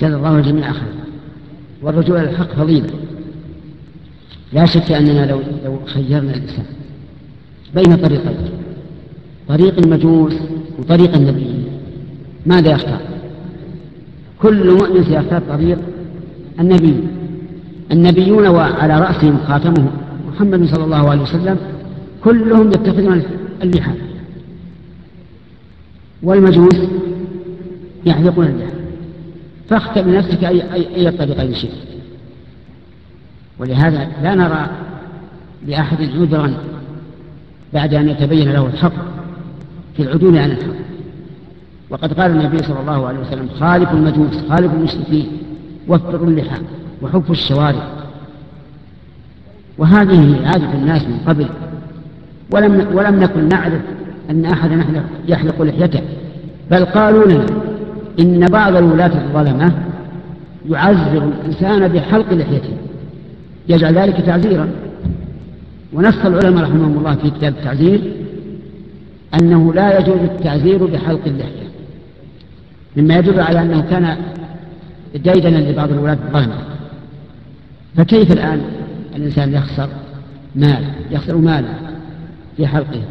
جزا الله الجميع خيرا والرجوع إلى الحق فضيلة. لا شك أننا لو لو خيرنا الإنسان بين طريقين. طريق المجوس وطريق النبي. ماذا يختار؟ كل مؤمن سيختار طريق النبي. النبيون وعلى رأسهم خاتمه محمد صلى الله عليه وسلم كلهم يتخذون اللحى والمجوس يحلقون اللحى فاختر لنفسك أي, أي, أي الطريقين شئت. ولهذا لا نرى لأحد عذرا بعد أن يتبين له الحق في العدول عن الحق. وقد قال النبي صلى الله عليه وسلم خالف المجوس خالف المشركين وفروا اللحى وحفوا الشوارع. وهذه عادة الناس من قبل. ولم ولم نكن نعرف أن أحدا يحلق لحيته بل قالوا لنا إن بعض الولاة الظلمة يعذر الإنسان بحلق لحيته. يجعل ذلك تعزيرا. ونص العلماء رحمهم الله في كتاب التعزير أنه لا يجوز التعزير بحلق اللحية. مما يدل على أنه كان ديدنا لبعض الولاة الظلمة. فكيف الآن الإنسان يخسر مال يخسر ماله في حلقه؟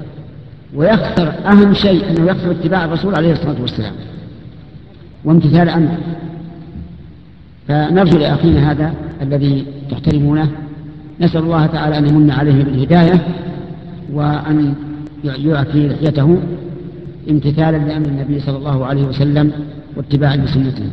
ويخسر أهم شيء أنه يخسر اتباع الرسول عليه الصلاة والسلام. وامتثال أمره فنرجو لأخينا هذا الذي تحترمونه. نسأل الله تعالى أن يمن عليه بالهداية وأن يعفي لحيته امتثالا لأمر النبي صلى الله عليه وسلم واتباعا لسنته.